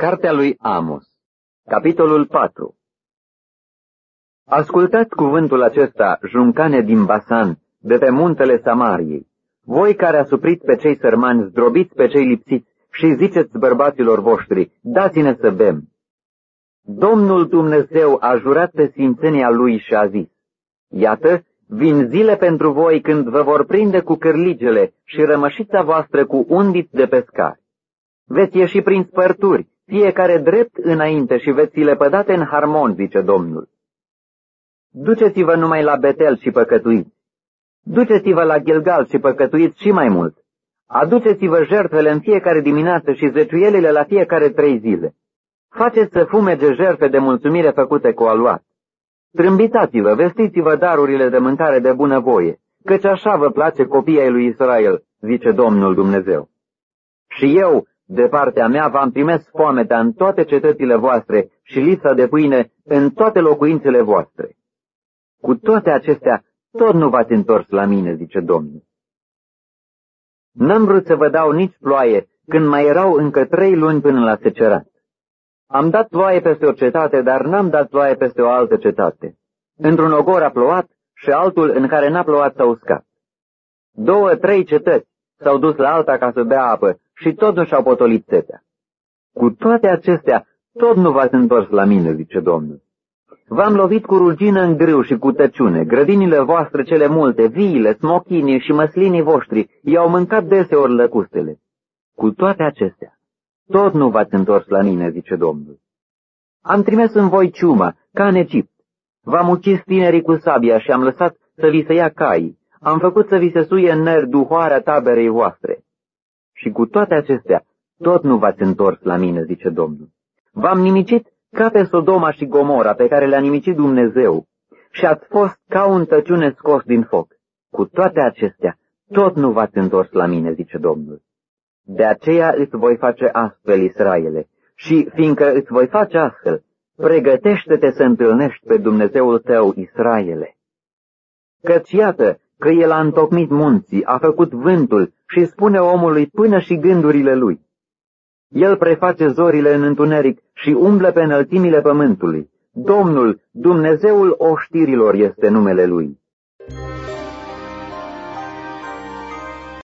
Cartea lui Amos, capitolul 4 Ascultați cuvântul acesta, juncane din Basan, de pe muntele Samariei, voi care asupriți pe cei sărmani, zdrobiți pe cei lipsiți și ziceți bărbaților voștri, dați-ne să bem. Domnul Dumnezeu a jurat pe sfințenia lui și a zis, Iată, vin zile pentru voi când vă vor prinde cu cârligele și rămășița voastră cu undiți de pescar. Veți ieși prin spărturi, fiecare drept înainte și veți le pădate în harmon, zice Domnul. Duceți-vă numai la Betel și păcătuiți. Duceți-vă la Gilgal și păcătuiți și mai mult. Aduceți-vă jertfele în fiecare dimineață și zeciuielile la fiecare trei zile. Faceți să fumege jertfe de mulțumire făcute cu aluat. Trâmbitați-vă, vestiți-vă darurile de mâncare de bunăvoie, căci așa vă place copiii lui Israel, zice Domnul Dumnezeu. Și eu, de partea mea, v-am primesc foamea în toate cetățile voastre și lipsa de pâine în toate locuințele voastre. Cu toate acestea, tot nu v-ați întors la mine, zice Domnul. N-am vrut să vă dau nici ploaie, când mai erau încă trei luni până la secerat. Am dat ploaie peste o cetate, dar n-am dat ploaie peste o altă cetate. Într-un ogor a plouat și altul în care n-a plouat s-a uscat. Două, trei cetăți s-au dus la alta ca să bea apă și tot nu și-au potolit setea. Cu toate acestea, tot nu v-ați întors la mine, zice Domnul. V-am lovit cu rugină în grâu și cu tăciune, grădinile voastre cele multe, viile, smochinii și măslinii voștri i-au mâncat deseori lăcustele. Cu toate acestea, tot nu v-ați întors la mine, zice Domnul. Am trimis în voi ciuma, ca în Egipt. V-am ucis tinerii cu sabia și am lăsat să vi se ia caii. Am făcut să vi se suie în ner duhoarea taberei voastre. Și cu toate acestea, tot nu v-ați întors la mine, zice Domnul. V-am nimicit ca pe Sodoma și Gomora pe care le-a nimicit Dumnezeu și ați fost ca un tăciune scos din foc. Cu toate acestea, tot nu v-ați întors la mine, zice Domnul. De aceea îți voi face astfel, Israele, și fiindcă îți voi face astfel, pregătește-te să întâlnești pe Dumnezeul tău, Israele. Căci iată că El a întocmit munții, a făcut vântul și spune omului până și gândurile lui. El preface zorile în întuneric și umblă pe înălțimile pământului. Domnul, Dumnezeul oștirilor este numele Lui.